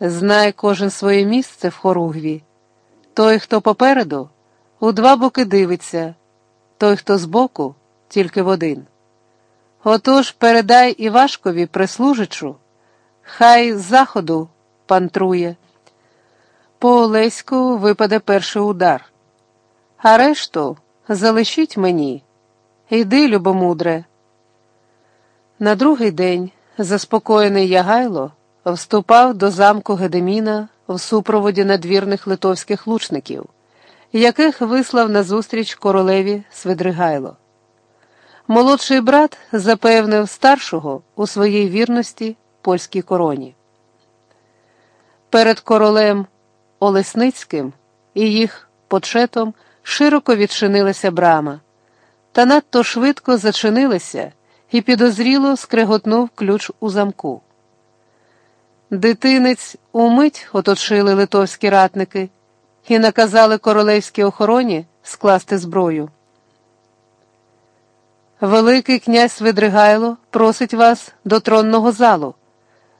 Знай кожен своє місце в хоругві. Той, хто попереду, у два боки дивиться, той, хто збоку, тільки в один. Отож передай Івашкові прислужичу, хай з заходу пантрує. По Олеську випаде перший удар, а решту залишіть мені. Йди, любомудре. На другий день заспокоєний Ягайло вступав до замку Гедеміна в супроводі надвірних литовських лучників, яких вислав назустріч королеві Свидригайло. Молодший брат запевнив старшого у своїй вірності польській короні. Перед королем Олесницьким і їх почетом широко відчинилася брама, та надто швидко зачинилася і підозріло скреготнув ключ у замку. Дитинець умить оточили литовські ратники і наказали королевській охороні скласти зброю. Великий князь Видригайло просить вас до тронного залу.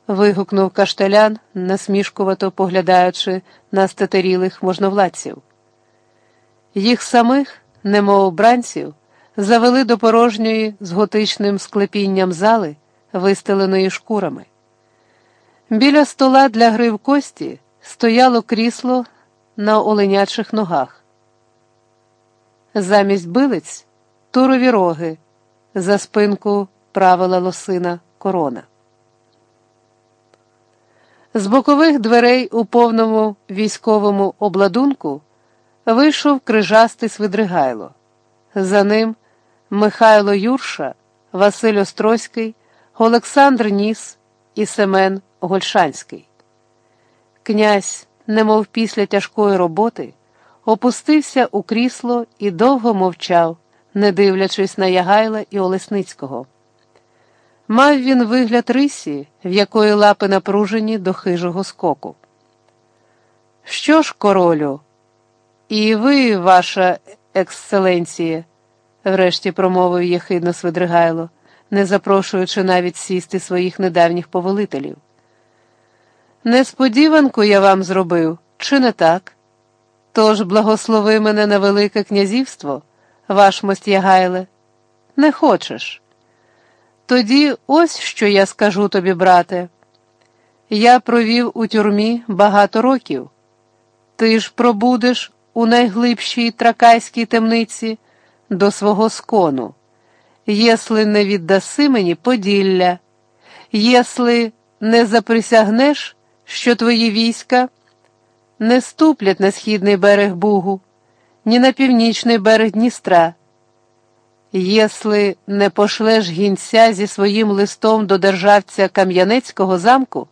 вигукнув каштелян, насмішкувато поглядаючи на стетерілих можновладців. Їх самих, немов бранців, завели до порожньої з готичним склепінням зали, вистеленої шкурами. Біля стола для гри в кості стояло крісло на оленячих ногах. Замість билиць турові роги, за спинку правила лосина корона. З бокових дверей у повному військовому обладунку вийшов крижастий Свидригайло. За ним Михайло Юрша, Василь Острозький, Олександр Ніс і Семен Гольшанський. Князь, немов після тяжкої роботи, опустився у крісло і довго мовчав, не дивлячись на Ягайла і Олесницького. Мав він вигляд рисі, в якої лапи напружені до хижого скоку. Що ж, королю, і ви, ваша ексцеленція, врешті промовив єхидно Свидригайло, не запрошуючи навіть сісти своїх недавніх повелителів. Несподіванку я вам зробив, чи не так? Тож благослови мене на Велике князівство, ваш Мостягайле. Не хочеш. Тоді ось що я скажу тобі, брате. Я провів у тюрмі багато років. Ти ж пробудеш у найглибшій тракайській темниці до свого скону, єсли не віддаси мені Поділля, єсли не заприсягнеш, що твої війська не ступлять на східний берег Бугу, ні на північний берег Дністра. Єсли не пошлеш гінця зі своїм листом до державця Кам'янецького замку,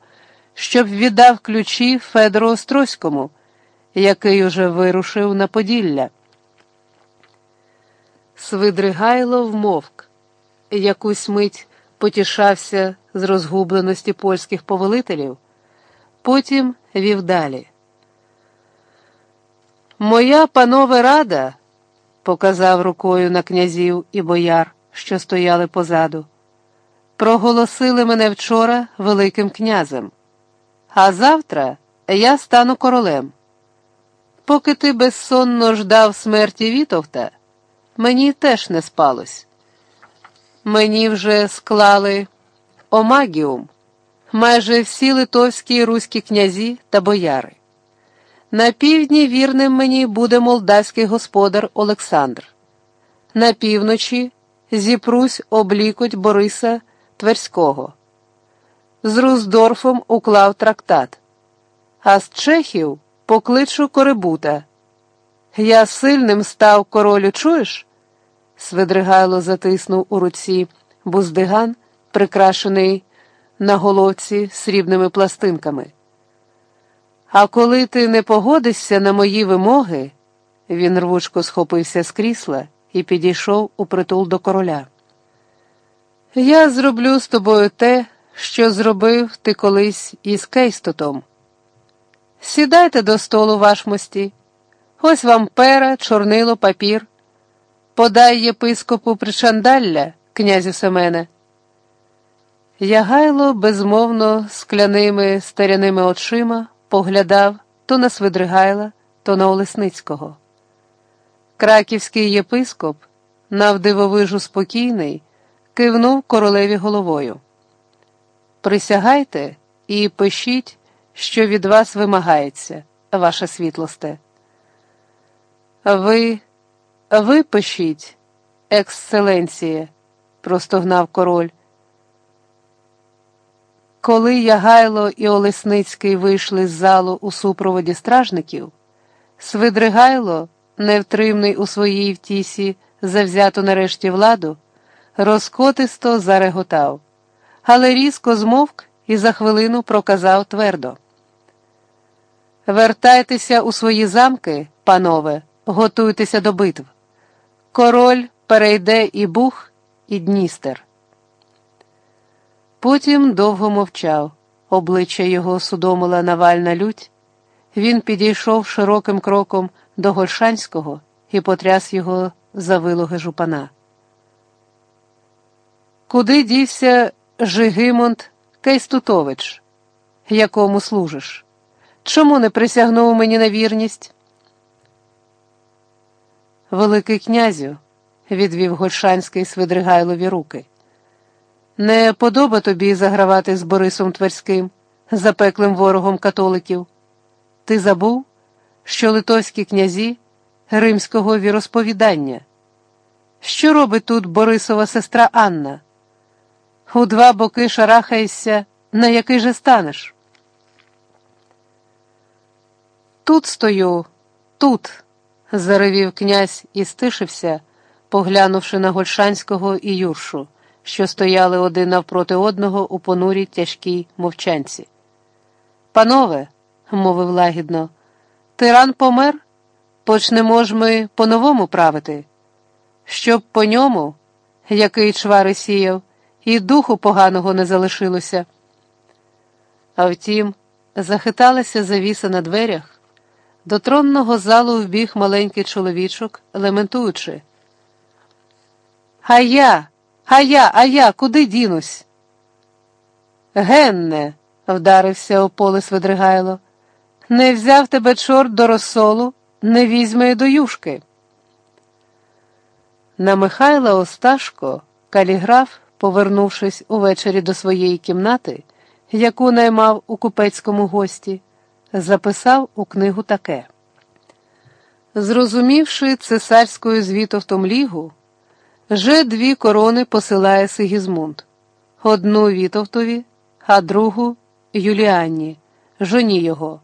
щоб віддав ключі Федору Острозькому, який уже вирушив на Поділля. Свидригайло вмовк, якусь мить потішався з розгубленості польських повелителів, потім вів далі. Моя панове рада показав рукою на князів і бояр, що стояли позаду. Проголосили мене вчора Великим князем, а завтра я стану королем. Поки ти безсонно ждав смерті Вітовта, мені теж не спалось. Мені вже склали омагіум, майже всі литовські і руські князі та бояри. На півдні вірним мені буде молдавський господар Олександр. На півночі зіпрусь облікоть Бориса Тверського. З Руздорфом уклав трактат, а з Чехів покличу Корибута. Я сильним став королю, чуєш? Свидригайло затиснув у руці буздиган, прикрашений на головці срібними пластинками. А коли ти не погодишся на мої вимоги, він рвучко схопився з крісла і підійшов у притул до короля. Я зроблю з тобою те, що зробив ти колись із Кейстотом. Сідайте до столу вашмості, ось вам пера, чорнило, папір. Подай єпископу причандалля, князю Семене. Ягайло безмовно скляними старяними очима поглядав то на Свидригайла, то на Олесницького. Краківський єпископ, навдивовижу спокійний, кивнув королеві головою. Присягайте і пишіть, що від вас вимагається, ваша світлосте. Ви, ви пишіть, ексцеленціє, простогнав король. Коли Ягайло і Олесницький вийшли з залу у супроводі стражників, Свидригайло, невтримний у своїй втісі, завзято нарешті владу, розкотисто зареготав, але різко змовк і за хвилину проказав твердо. Вертайтеся у свої замки, панове, готуйтеся до битв. Король перейде і Бух, і Дністер. Потім довго мовчав, обличчя його судомила навальна лють. Він підійшов широким кроком до Гольшанського і потряс його за вилоги жупана. Куди дівся Жигимонт Кейстутович, якому служиш? Чому не присягнув мені на вірність? Великий князю, відвів Гольшанський Свидригайлові руки. Не подоба тобі загравати з Борисом Тверським, запеклим ворогом католиків. Ти забув, що литовські князі римського віросповідання. Що робить тут Борисова сестра Анна? У два боки шарахаєшся, на який же станеш? Тут стою, тут, заревів князь і стишився, поглянувши на Гольшанського і Юршу що стояли один навпроти одного у понурій тяжкій мовчанці. Панове, мовив лагідно, тиран помер, почнемо ж ми по-новому правити, щоб по ньому, який чвари сіяв, і духу поганого не залишилося. А втім, захиталася завіса на дверях, до тронного залу вбіг маленький чоловічок, лементуючи. А я, а я, а я, куди дінусь? Генне, вдарився у поле Свидригайло, не взяв тебе чорт до розсолу, не візьме й до юшки. На Михайла Осташко каліграф, повернувшись увечері до своєї кімнати, яку наймав у купецькому гості, записав у книгу таке. Зрозумівши цесарською звітовтом лігу, Же дві корони посилає Сигізмунд, одну Вітовтові, а другу Юліанні, жоні його.